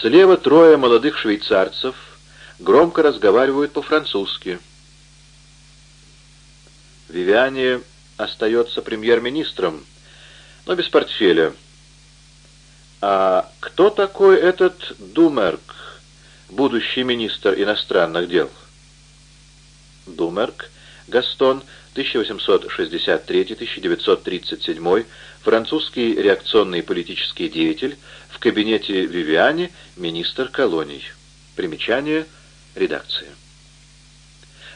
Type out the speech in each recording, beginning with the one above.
Слева трое молодых швейцарцев громко разговаривают по-французски. Вивиане остается премьер-министром, но без портфеля. А кто такой этот Думерк, будущий министр иностранных дел? Думерк Гастон, 1863-1937, французский реакционный политический деятель, в кабинете Вивиани министр колоний. Примечание редакции.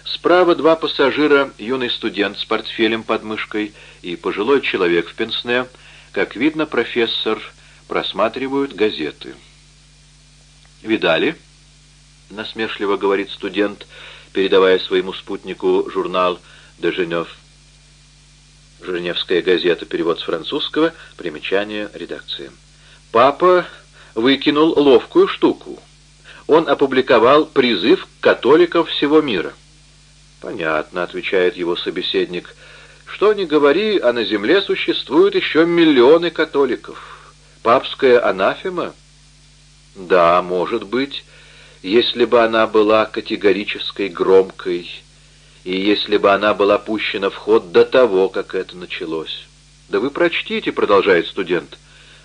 Справа два пассажира, юный студент с портфелем под мышкой и пожилой человек в пенсне. Как видно, профессор просматривают газеты. «Видали?» — насмешливо говорит студент, передавая своему спутнику журнал «Де Женев». Женевская газета, перевод с французского, примечание редакции. «Папа выкинул ловкую штуку. Он опубликовал призыв католикам всего мира». «Понятно», — отвечает его собеседник. «Что ни говори, а на земле существуют еще миллионы католиков. Папская анафема?» «Да, может быть, если бы она была категорической, громкой, и если бы она была пущена в ход до того, как это началось». «Да вы прочтите», — продолжает студент.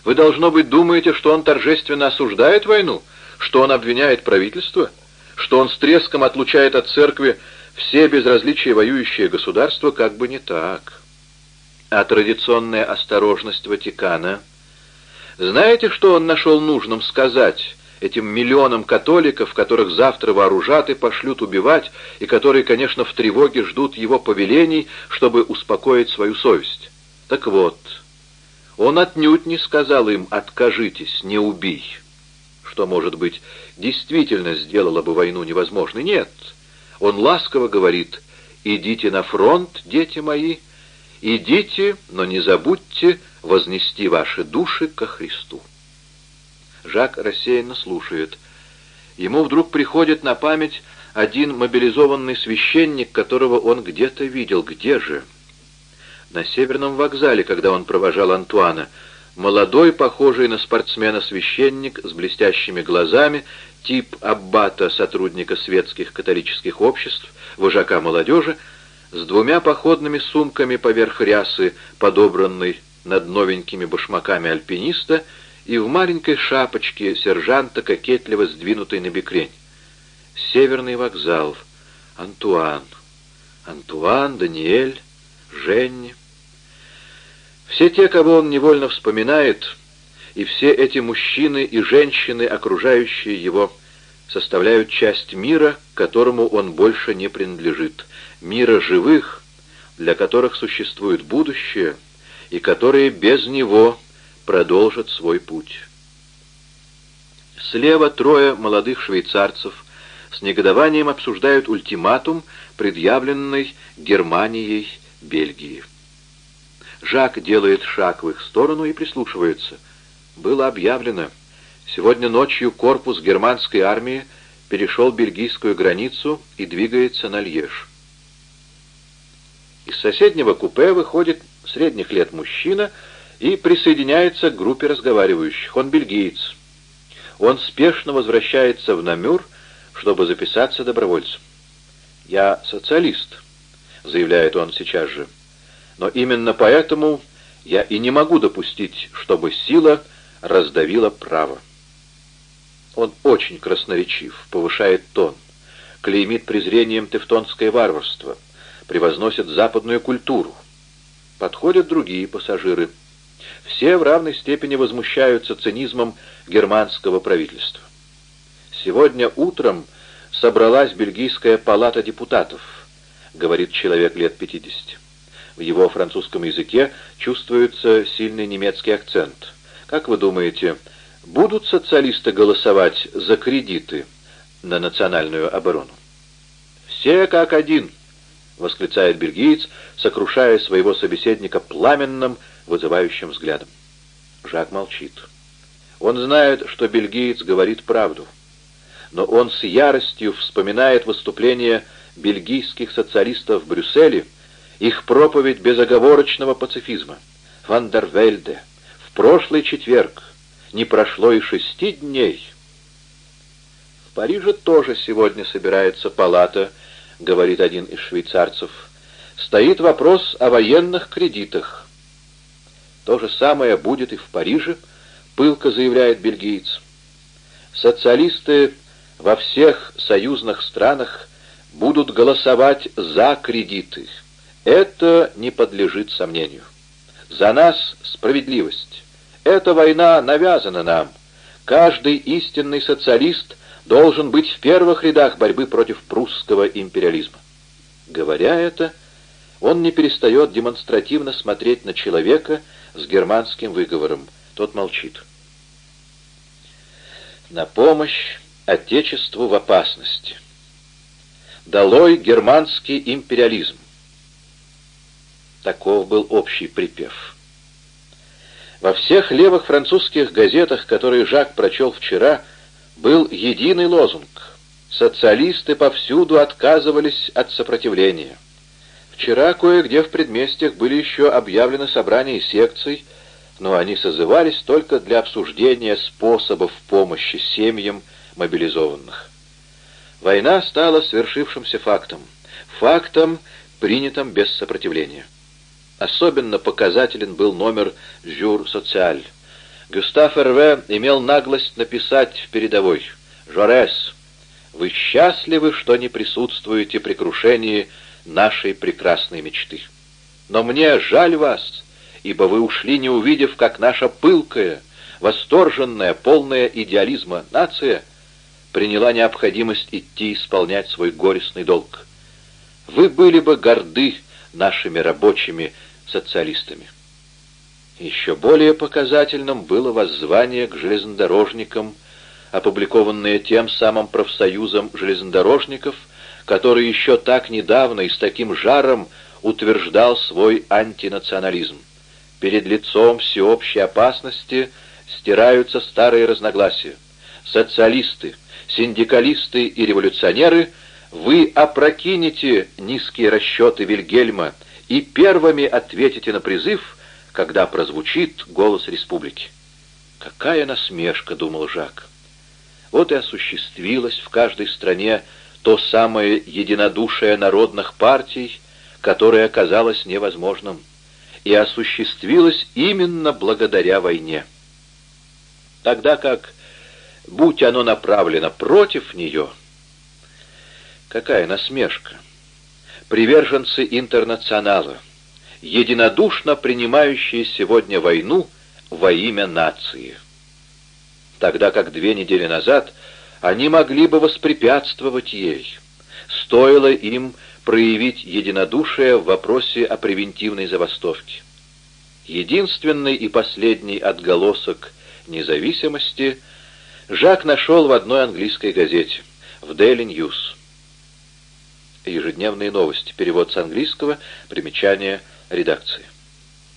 «Вы, должно быть, думаете, что он торжественно осуждает войну, что он обвиняет правительство, что он с треском отлучает от церкви все безразличие воюющие государства как бы не так. А традиционная осторожность Ватикана... Знаете, что он нашел нужным сказать этим миллионам католиков, которых завтра вооружат и пошлют убивать, и которые, конечно, в тревоге ждут его повелений, чтобы успокоить свою совесть? Так вот, он отнюдь не сказал им «откажитесь, не убей», что, может быть, действительно сделало бы войну невозможной. Нет, он ласково говорит «Идите на фронт, дети мои, идите, но не забудьте вознести ваши души ко Христу». Жак рассеянно слушает. Ему вдруг приходит на память один мобилизованный священник, которого он где-то видел. Где же? На северном вокзале, когда он провожал Антуана. Молодой, похожий на спортсмена священник с блестящими глазами тип аббата, сотрудника светских католических обществ, вожака молодежи, с двумя походными сумками поверх рясы, подобранной над новенькими башмаками альпиниста, и в маленькой шапочке сержанта, кокетливо сдвинутой на бекрень. Северный вокзал. Антуан. Антуан, Даниэль, Женни. Все те, кого он невольно вспоминает, и все эти мужчины и женщины, окружающие его, составляют часть мира, которому он больше не принадлежит, мира живых, для которых существует будущее, и которые без него продолжат свой путь. Слева трое молодых швейцарцев с негодованием обсуждают ультиматум, предъявленный Германией Бельгии. Жак делает шаг в их сторону и прислушивается — было объявлено. Сегодня ночью корпус германской армии перешел бельгийскую границу и двигается на Льеж. Из соседнего купе выходит средних лет мужчина и присоединяется к группе разговаривающих. Он бельгиец. Он спешно возвращается в Намюр, чтобы записаться добровольцем. «Я социалист», — заявляет он сейчас же. «Но именно поэтому я и не могу допустить, чтобы сила раздавило право. Он очень красноречив, повышает тон, клеймит презрением тевтонское варварство, превозносит западную культуру. Подходят другие пассажиры. Все в равной степени возмущаются цинизмом германского правительства. Сегодня утром собралась бельгийская палата депутатов, говорит человек лет 50. В его французском языке чувствуется сильный немецкий акцент. Как вы думаете, будут социалисты голосовать за кредиты на национальную оборону? «Все как один!» — восклицает бельгиец, сокрушая своего собеседника пламенным, вызывающим взглядом. Жак молчит. Он знает, что бельгиец говорит правду. Но он с яростью вспоминает выступление бельгийских социалистов в Брюсселе, их проповедь безоговорочного пацифизма. Вандервельде, прошлый четверг не прошло и шести дней, Париже тоже сегодня собирается палата, говорит один из швейцарцев. Стоит вопрос о военных кредитах. То же самое будет и в Париже, пылко заявляет бельгиец. Социалисты во всех союзных странах будут голосовать за кредиты. Это не подлежит сомнению. За нас справедливость. Эта война навязана нам. Каждый истинный социалист должен быть в первых рядах борьбы против прусского империализма. Говоря это, он не перестает демонстративно смотреть на человека с германским выговором. Тот молчит. На помощь Отечеству в опасности. Долой германский империализм. Таков был общий припев. Во всех левых французских газетах, которые Жак прочел вчера, был единый лозунг. Социалисты повсюду отказывались от сопротивления. Вчера кое-где в предместьях были еще объявлены собрания секций, но они созывались только для обсуждения способов помощи семьям мобилизованных. Война стала свершившимся фактом, фактом, принятым без сопротивления. Особенно показателен был номер «Жюр Социаль». Гюстав Эрве имел наглость написать в передовой «Жорес, вы счастливы, что не присутствуете при крушении нашей прекрасной мечты. Но мне жаль вас, ибо вы ушли, не увидев, как наша пылкая, восторженная, полная идеализма нация приняла необходимость идти исполнять свой горестный долг. Вы были бы горды нашими рабочими социалистами. Еще более показательным было воззвание к железнодорожникам, опубликованное тем самым профсоюзом железнодорожников, который еще так недавно и с таким жаром утверждал свой антинационализм. Перед лицом всеобщей опасности стираются старые разногласия. Социалисты, синдикалисты и революционеры, вы опрокинете низкие расчеты Вильгельма и первыми ответите на призыв, когда прозвучит голос республики. «Какая насмешка!» — думал Жак. Вот и осуществилось в каждой стране то самое единодушие народных партий, которое оказалось невозможным, и осуществилось именно благодаря войне. Тогда как, будь оно направлено против нее, какая насмешка! приверженцы интернационала, единодушно принимающие сегодня войну во имя нации. Тогда как две недели назад они могли бы воспрепятствовать ей. Стоило им проявить единодушие в вопросе о превентивной забастовке. Единственный и последний отголосок независимости Жак нашел в одной английской газете, в Daily News. Ежедневные новости. Перевод с английского. Примечание редакции.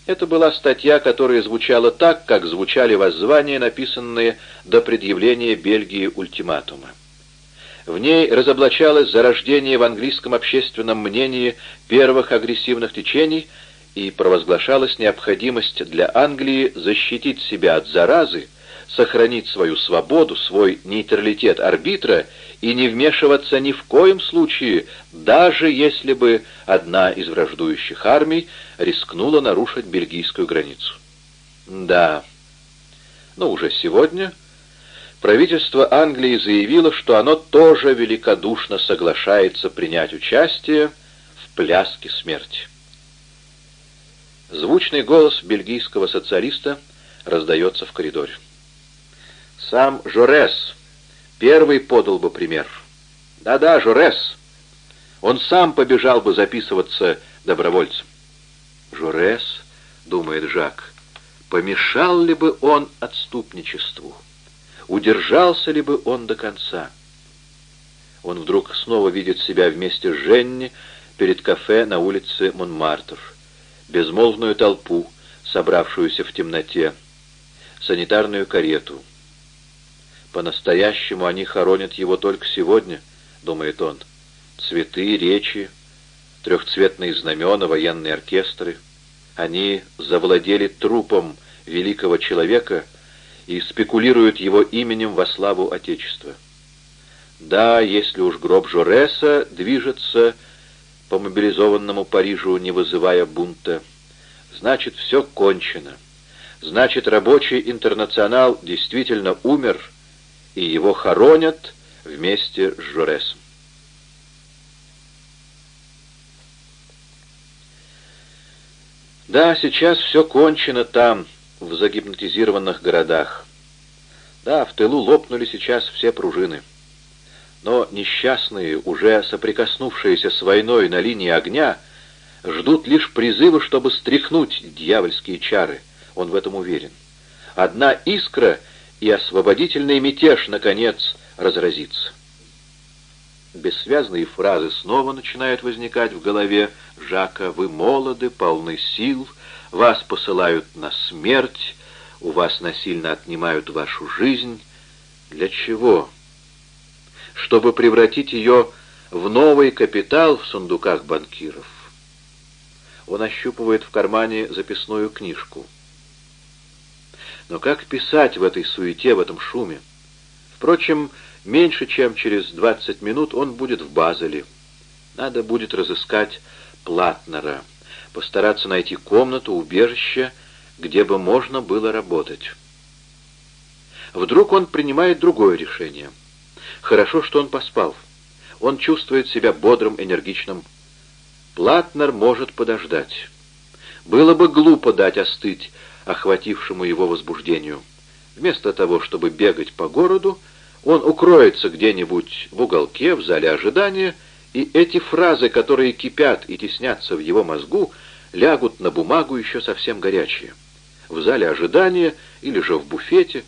Это была статья, которая звучала так, как звучали воззвания, написанные до предъявления Бельгии ультиматума. В ней разоблачалось зарождение в английском общественном мнении первых агрессивных течений и провозглашалась необходимость для Англии защитить себя от заразы, сохранить свою свободу, свой нейтралитет арбитра и не вмешиваться ни в коем случае, даже если бы одна из враждующих армий рискнула нарушить бельгийскую границу. Да, но уже сегодня правительство Англии заявило, что оно тоже великодушно соглашается принять участие в пляске смерти. Звучный голос бельгийского социалиста раздается в коридоре. Сам Жорес первый подал бы пример. Да-да, Жорес. Он сам побежал бы записываться добровольцем. Жорес, думает Жак, помешал ли бы он отступничеству? Удержался ли бы он до конца? Он вдруг снова видит себя вместе с Женни перед кафе на улице Монмартр. Безмолвную толпу, собравшуюся в темноте, санитарную карету — по-настоящему они хоронят его только сегодня, думает он. Цветы, речи, трехцветные знамена, военные оркестры. Они завладели трупом великого человека и спекулируют его именем во славу Отечества. Да, если уж гроб Жореса движется по мобилизованному Парижу, не вызывая бунта, значит, все кончено. Значит, рабочий интернационал действительно умер, и его хоронят вместе с Жоресом. Да, сейчас все кончено там, в загипнотизированных городах. Да, в тылу лопнули сейчас все пружины. Но несчастные, уже соприкоснувшиеся с войной на линии огня, ждут лишь призыва, чтобы стряхнуть дьявольские чары. Он в этом уверен. Одна искра, и освободительный мятеж, наконец, разразится. Бессвязные фразы снова начинают возникать в голове Жака. «Вы молоды, полны сил, вас посылают на смерть, у вас насильно отнимают вашу жизнь. Для чего? Чтобы превратить ее в новый капитал в сундуках банкиров. Он ощупывает в кармане записную книжку. Но как писать в этой суете, в этом шуме? Впрочем, меньше чем через 20 минут он будет в Базеле. Надо будет разыскать Платнера, постараться найти комнату, убежище, где бы можно было работать. Вдруг он принимает другое решение. Хорошо, что он поспал. Он чувствует себя бодрым, энергичным. Платнер может подождать. Было бы глупо дать остыть охватившему его возбуждению. Вместо того, чтобы бегать по городу, он укроется где-нибудь в уголке, в зале ожидания, и эти фразы, которые кипят и теснятся в его мозгу, лягут на бумагу еще совсем горячие в зале ожидания или же в буфете,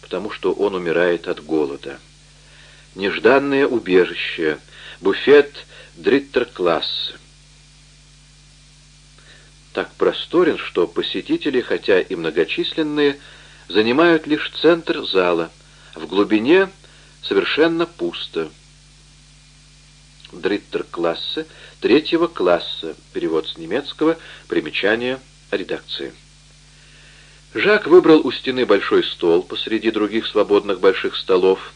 потому что он умирает от голода. Нежданное убежище, буфет Дриттер-класса. Так просторен, что посетители, хотя и многочисленные, занимают лишь центр зала. В глубине совершенно пусто. Дриттер-классе, третьего класса, перевод с немецкого, примечание редакции. Жак выбрал у стены большой стол посреди других свободных больших столов.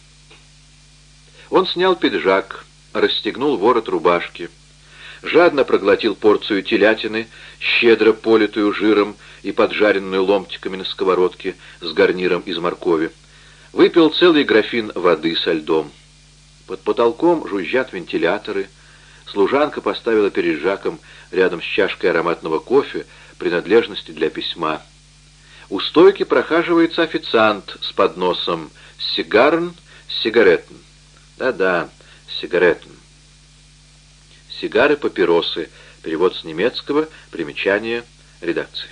Он снял пиджак, расстегнул ворот рубашки, жадно проглотил порцию телятины, щедро политую жиром и поджаренную ломтиками на сковородке с гарниром из моркови. Выпил целый графин воды со льдом. Под потолком жужжат вентиляторы. Служанка поставила перед Жаком рядом с чашкой ароматного кофе принадлежности для письма. У стойки прохаживается официант с подносом «Сигарн, сигаретн». Да-да, сигаретн. Сигары, папиросы. Перевод с немецкого, примечание редакции.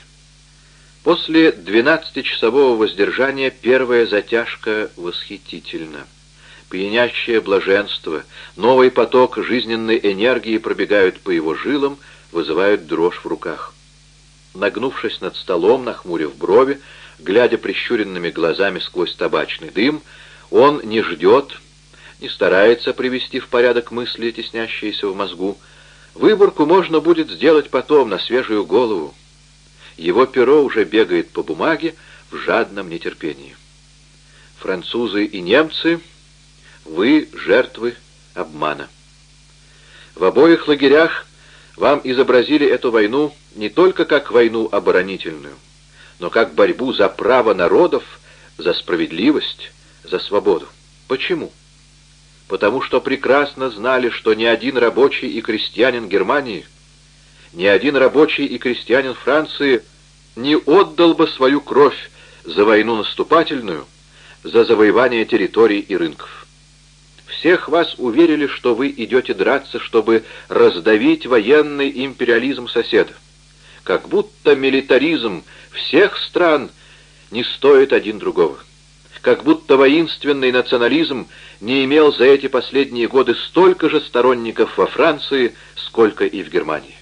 После двенадцатичасового воздержания первая затяжка восхитительна. Пьянящее блаженство, новый поток жизненной энергии пробегают по его жилам, вызывают дрожь в руках. Нагнувшись над столом, нахмурив брови, глядя прищуренными глазами сквозь табачный дым, он не ждет, не старается привести в порядок мысли, теснящиеся в мозгу. Выборку можно будет сделать потом, на свежую голову. Его перо уже бегает по бумаге в жадном нетерпении. Французы и немцы, вы жертвы обмана. В обоих лагерях вам изобразили эту войну не только как войну оборонительную, но как борьбу за право народов, за справедливость, за свободу. Почему? Потому что прекрасно знали, что ни один рабочий и крестьянин Германии, ни один рабочий и крестьянин Франции не отдал бы свою кровь за войну наступательную, за завоевание территорий и рынков. Всех вас уверили, что вы идете драться, чтобы раздавить военный империализм соседа. Как будто милитаризм всех стран не стоит один другого. Как будто воинственный национализм не имел за эти последние годы столько же сторонников во Франции, сколько и в Германии.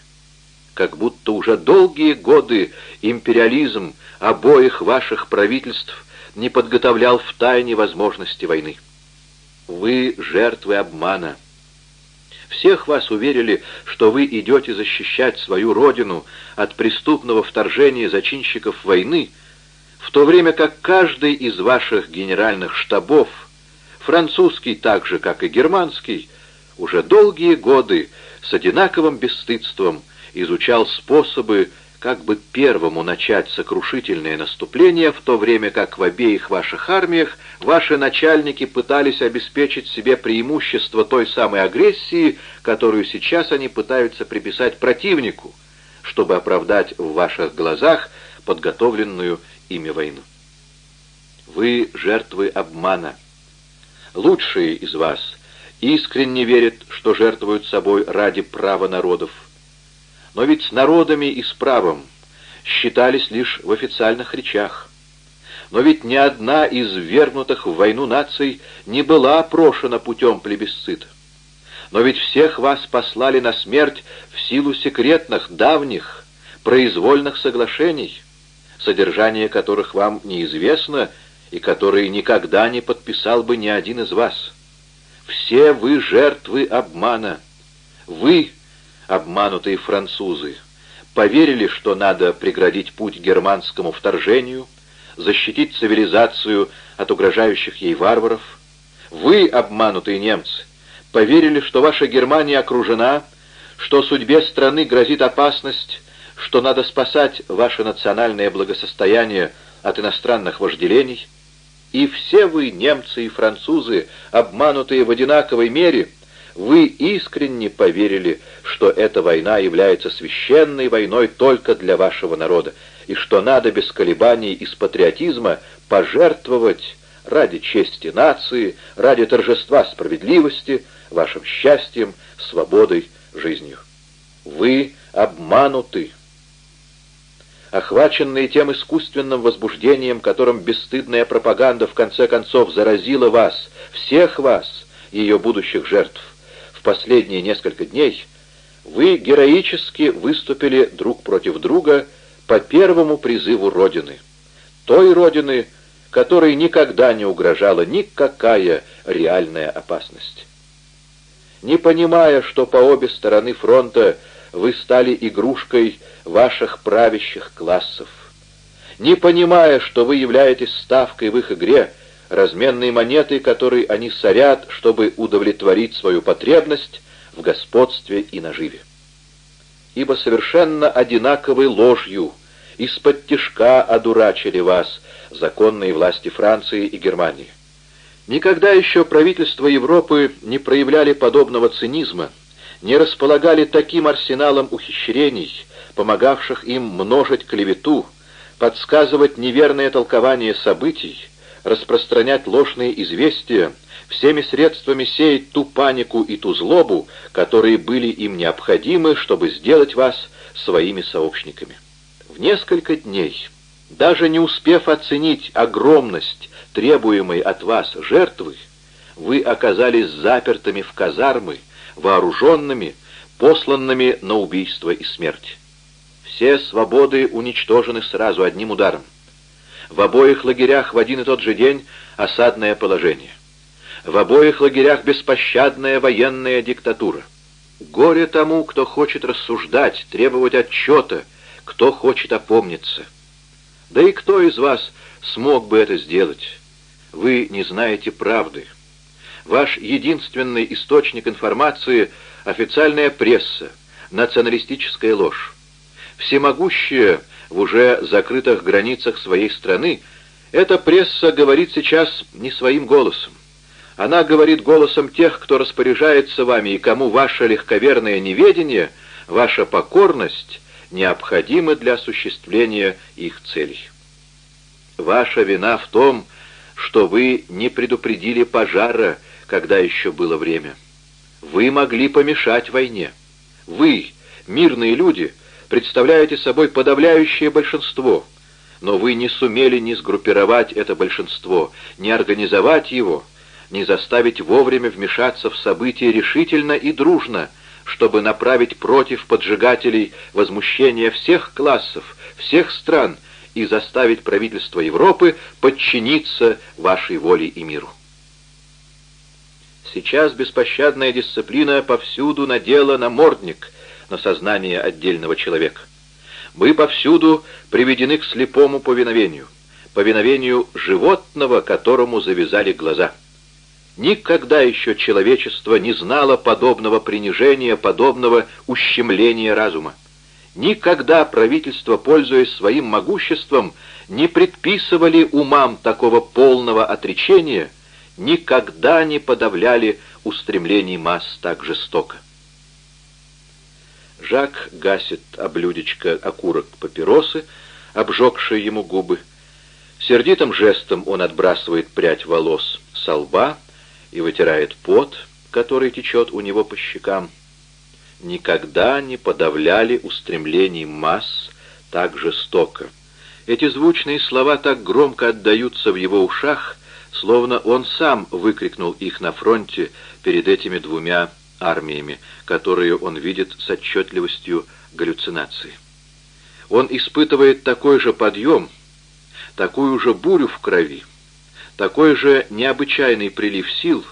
Как будто уже долгие годы империализм обоих ваших правительств не подготовлял в тайне возможности войны. Вы жертвы обмана. Всех вас уверили, что вы идете защищать свою родину от преступного вторжения зачинщиков войны, в то время как каждый из ваших генеральных штабов французский так же, как и германский, уже долгие годы с одинаковым бесстыдством изучал способы как бы первому начать сокрушительное наступление, в то время как в обеих ваших армиях ваши начальники пытались обеспечить себе преимущество той самой агрессии, которую сейчас они пытаются приписать противнику, чтобы оправдать в ваших глазах подготовленную ими войну. Вы жертвы обмана. Лучшие из вас искренне верят, что жертвуют собой ради права народов, но ведь с народами и с правом считались лишь в официальных речах. Но ведь ни одна из вернутых в войну наций не была опрошена путем плебисцита. Но ведь всех вас послали на смерть в силу секретных, давних, произвольных соглашений, содержание которых вам неизвестно и которые никогда не подписал бы ни один из вас. Все вы жертвы обмана. Вы обманутые французы, поверили, что надо преградить путь германскому вторжению, защитить цивилизацию от угрожающих ей варваров. Вы, обманутые немцы, поверили, что ваша Германия окружена, что судьбе страны грозит опасность, что надо спасать ваше национальное благосостояние от иностранных вожделений. И все вы, немцы и французы, обманутые в одинаковой мере, вы искренне поверили, что эта война является священной войной только для вашего народа, и что надо без колебаний из патриотизма пожертвовать ради чести нации, ради торжества справедливости, вашим счастьем, свободой, жизнью. Вы обмануты. Охваченные тем искусственным возбуждением, которым бесстыдная пропаганда в конце концов заразила вас, всех вас, ее будущих жертв, в последние несколько дней вы героически выступили друг против друга по первому призыву Родины. Той Родины, которой никогда не угрожала никакая реальная опасность. Не понимая, что по обе стороны фронта вы стали игрушкой ваших правящих классов, не понимая, что вы являетесь ставкой в их игре, разменные монеты, которые они сорят, чтобы удовлетворить свою потребность в господстве и наживе. Ибо совершенно одинаковой ложью из-под тишка одурачили вас законные власти Франции и Германии. Никогда еще правительства Европы не проявляли подобного цинизма, не располагали таким арсеналом ухищрений, помогавших им множить клевету, подсказывать неверное толкование событий, распространять ложные известия, всеми средствами сеять ту панику и ту злобу, которые были им необходимы, чтобы сделать вас своими сообщниками. В несколько дней, даже не успев оценить огромность требуемой от вас жертвы, вы оказались запертыми в казармы, вооруженными, посланными на убийство и смерть. Все свободы уничтожены сразу одним ударом. В обоих лагерях в один и тот же день осадное положение. В обоих лагерях беспощадная военная диктатура. Горе тому, кто хочет рассуждать, требовать отчета, кто хочет опомниться. Да и кто из вас смог бы это сделать? Вы не знаете правды. Ваш единственный источник информации — официальная пресса, националистическая ложь. Всемогущая в уже закрытых границах своей страны, эта пресса говорит сейчас не своим голосом. Она говорит голосом тех, кто распоряжается вами и кому ваше легковерное неведение, ваша покорность необходимы для осуществления их целей. Ваша вина в том, что вы не предупредили пожара, когда еще было время. Вы могли помешать войне. Вы, мирные люди, представляете собой подавляющее большинство, но вы не сумели ни сгруппировать это большинство, ни организовать его, ни заставить вовремя вмешаться в события решительно и дружно, чтобы направить против поджигателей возмущение всех классов, всех стран и заставить правительство Европы подчиниться вашей воле и миру. Сейчас беспощадная дисциплина повсюду надела намордник — на сознание отдельного человека. Мы повсюду приведены к слепому повиновению, повиновению животного, которому завязали глаза. Никогда еще человечество не знало подобного принижения, подобного ущемления разума. Никогда правительство, пользуясь своим могуществом, не предписывали умам такого полного отречения, никогда не подавляли устремлений масс так жестоко. Жак гасит облюдечко окурок папиросы, обжегшие ему губы. Сердитым жестом он отбрасывает прядь волос со лба и вытирает пот, который течет у него по щекам. Никогда не подавляли устремлений масс так жестоко. Эти звучные слова так громко отдаются в его ушах, словно он сам выкрикнул их на фронте перед этими двумя армиями, которые он видит с отчетливостью галлюцинации. Он испытывает такой же подъем, такую же бурю в крови, такой же необычайный прилив сил,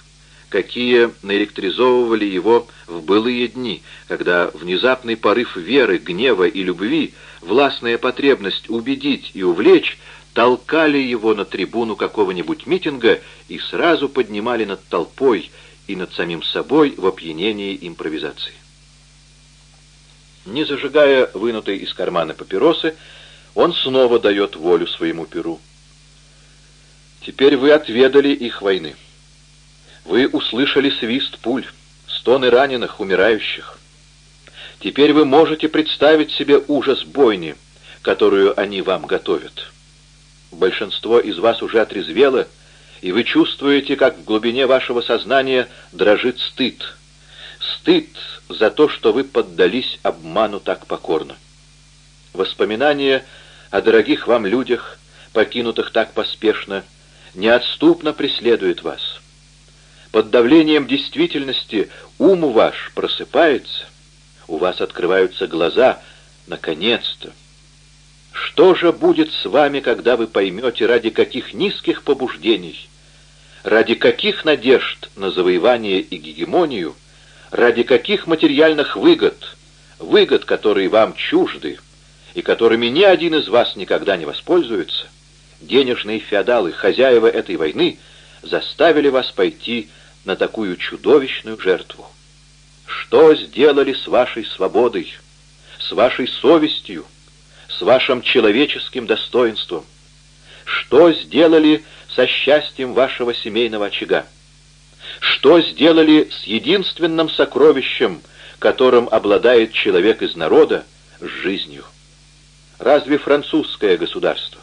какие наэлектризовывали его в былые дни, когда внезапный порыв веры, гнева и любви, властная потребность убедить и увлечь толкали его на трибуну какого-нибудь митинга и сразу поднимали над толпой и над самим собой в опьянении импровизации. Не зажигая вынутой из кармана папиросы, он снова дает волю своему перу. Теперь вы отведали их войны. Вы услышали свист пуль, стоны раненых, умирающих. Теперь вы можете представить себе ужас бойни, которую они вам готовят. Большинство из вас уже отрезвело, и вы чувствуете, как в глубине вашего сознания дрожит стыд. Стыд за то, что вы поддались обману так покорно. Воспоминания о дорогих вам людях, покинутых так поспешно, неотступно преследуют вас. Под давлением действительности ум ваш просыпается, у вас открываются глаза, наконец-то. Что же будет с вами, когда вы поймете, ради каких низких побуждений, ради каких надежд на завоевание и гегемонию, ради каких материальных выгод, выгод, которые вам чужды и которыми ни один из вас никогда не воспользуется, денежные феодалы, хозяева этой войны, заставили вас пойти на такую чудовищную жертву? Что сделали с вашей свободой, с вашей совестью, с вашим человеческим достоинством? Что сделали со счастьем вашего семейного очага? Что сделали с единственным сокровищем, которым обладает человек из народа, с жизнью? Разве французское государство,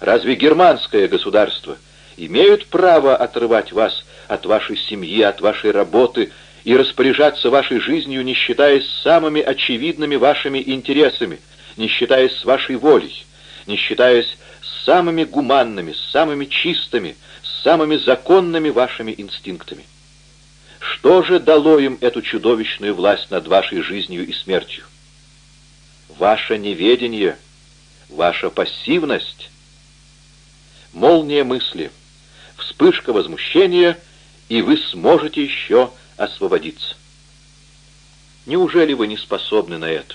разве германское государство имеют право отрывать вас от вашей семьи, от вашей работы и распоряжаться вашей жизнью, не считаясь самыми очевидными вашими интересами, не считаясь с вашей волей, не считаясь с самыми гуманными, с самыми чистыми, с самыми законными вашими инстинктами. Что же дало им эту чудовищную власть над вашей жизнью и смертью? Ваше неведение, ваша пассивность, молния мысли, вспышка возмущения, и вы сможете еще освободиться. Неужели вы не способны на это?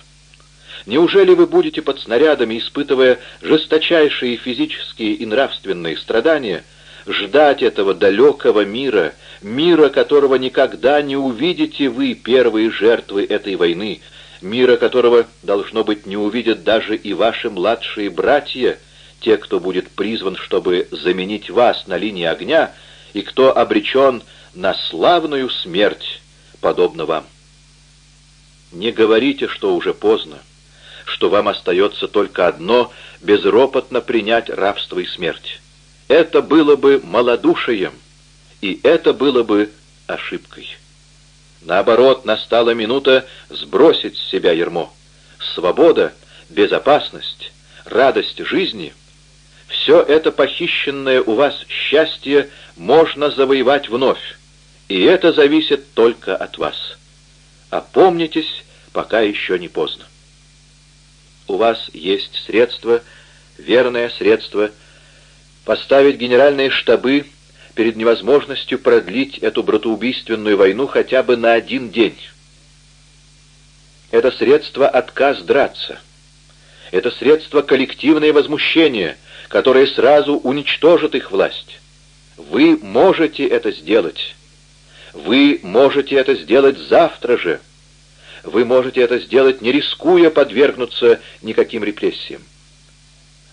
Неужели вы будете под снарядами, испытывая жесточайшие физические и нравственные страдания, ждать этого далекого мира, мира, которого никогда не увидите вы, первые жертвы этой войны, мира которого, должно быть, не увидят даже и ваши младшие братья, те, кто будет призван, чтобы заменить вас на линии огня, и кто обречен на славную смерть, подобно вам. Не говорите, что уже поздно что вам остается только одно — безропотно принять рабство и смерть. Это было бы малодушием, и это было бы ошибкой. Наоборот, настала минута сбросить с себя ермо. Свобода, безопасность, радость жизни — все это похищенное у вас счастье можно завоевать вновь, и это зависит только от вас. Опомнитесь, пока еще не поздно у вас есть средство, верное средство, поставить генеральные штабы перед невозможностью продлить эту братоубийственную войну хотя бы на один день. Это средство отказ драться. Это средство коллективное возмущение, которое сразу уничтожит их власть. Вы можете это сделать. Вы можете это сделать завтра же. Вы можете это сделать, не рискуя подвергнуться никаким репрессиям.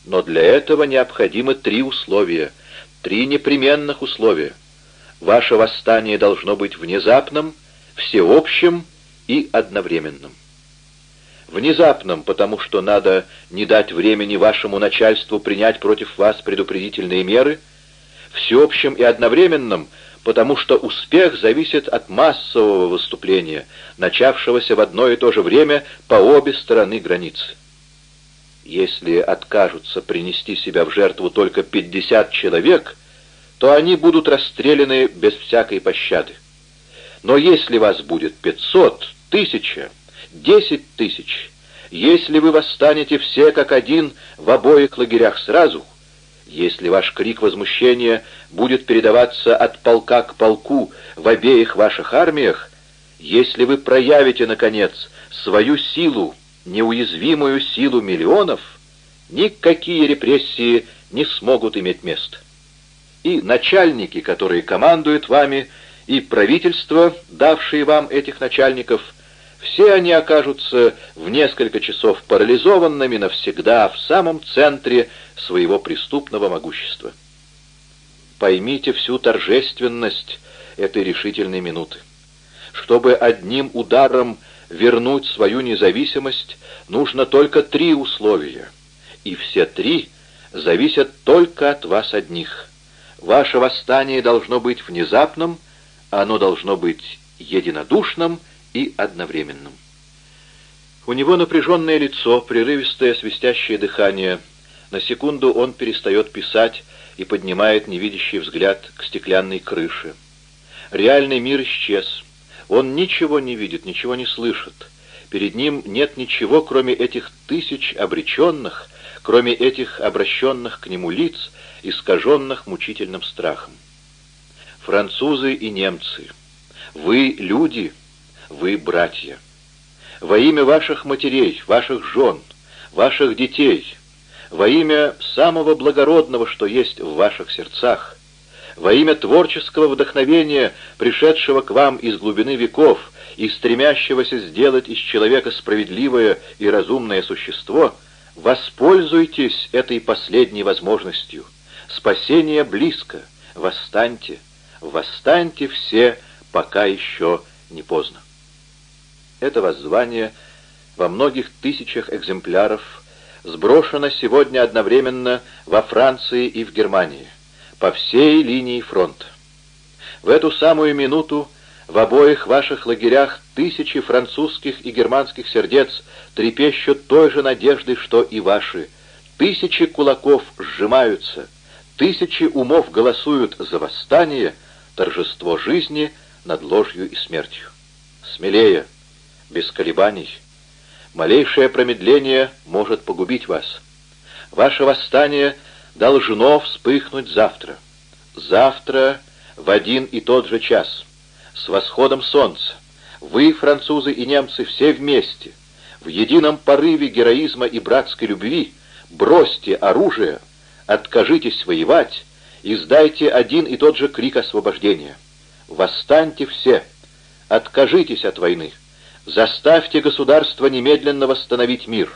Но для этого необходимы три условия, три непременных условия. Ваше восстание должно быть внезапным, всеобщим и одновременным. Внезапным, потому что надо не дать времени вашему начальству принять против вас предупредительные меры, всеобщим и одновременным, потому что успех зависит от массового выступления, начавшегося в одно и то же время по обе стороны границы. Если откажутся принести себя в жертву только 50 человек, то они будут расстреляны без всякой пощады. Но если вас будет 500, тысяча, десять тысяч, если вы восстанете все как один в обоих лагерях сразу, если ваш крик возмущения будет передаваться от полка к полку в обеих ваших армиях, если вы проявите, наконец, свою силу, неуязвимую силу миллионов, никакие репрессии не смогут иметь места. И начальники, которые командуют вами, и правительство, давшие вам этих начальников, все они окажутся в несколько часов парализованными навсегда в самом центре своего преступного могущества. Поймите всю торжественность этой решительной минуты. Чтобы одним ударом вернуть свою независимость, нужно только три условия. И все три зависят только от вас одних. Ваше восстание должно быть внезапным, оно должно быть единодушным и одновременным. У него напряженное лицо, прерывистое свистящее дыхание. На секунду он перестает писать и поднимает невидящий взгляд к стеклянной крыше. Реальный мир исчез. Он ничего не видит, ничего не слышит. Перед ним нет ничего, кроме этих тысяч обреченных, кроме этих обращенных к нему лиц, искаженных мучительным страхом. Французы и немцы, вы люди, вы братья. Во имя ваших матерей, ваших жен, ваших детей, во имя самого благородного, что есть в ваших сердцах, во имя творческого вдохновения, пришедшего к вам из глубины веков и стремящегося сделать из человека справедливое и разумное существо — Воспользуйтесь этой последней возможностью. Спасение близко. Восстаньте. Восстаньте все, пока еще не поздно. Это воззвание во многих тысячах экземпляров сброшено сегодня одновременно во Франции и в Германии, по всей линии фронта. В эту самую минуту в обоих ваших лагерях тысячи французских и германских сердец трепещут той же надеждой, что и ваши. Тысячи кулаков сжимаются, тысячи умов голосуют за восстание, торжество жизни над ложью и смертью. Смелее, без колебаний. Малейшее промедление может погубить вас. Ваше восстание должно вспыхнуть завтра. Завтра в один и тот же час — с восходом солнца. Вы, французы и немцы, все вместе, в едином порыве героизма и братской любви, бросьте оружие, откажитесь воевать и сдайте один и тот же крик освобождения. Восстаньте все, откажитесь от войны, заставьте государство немедленно восстановить мир.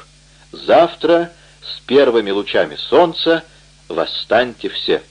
Завтра с первыми лучами солнца восстаньте все.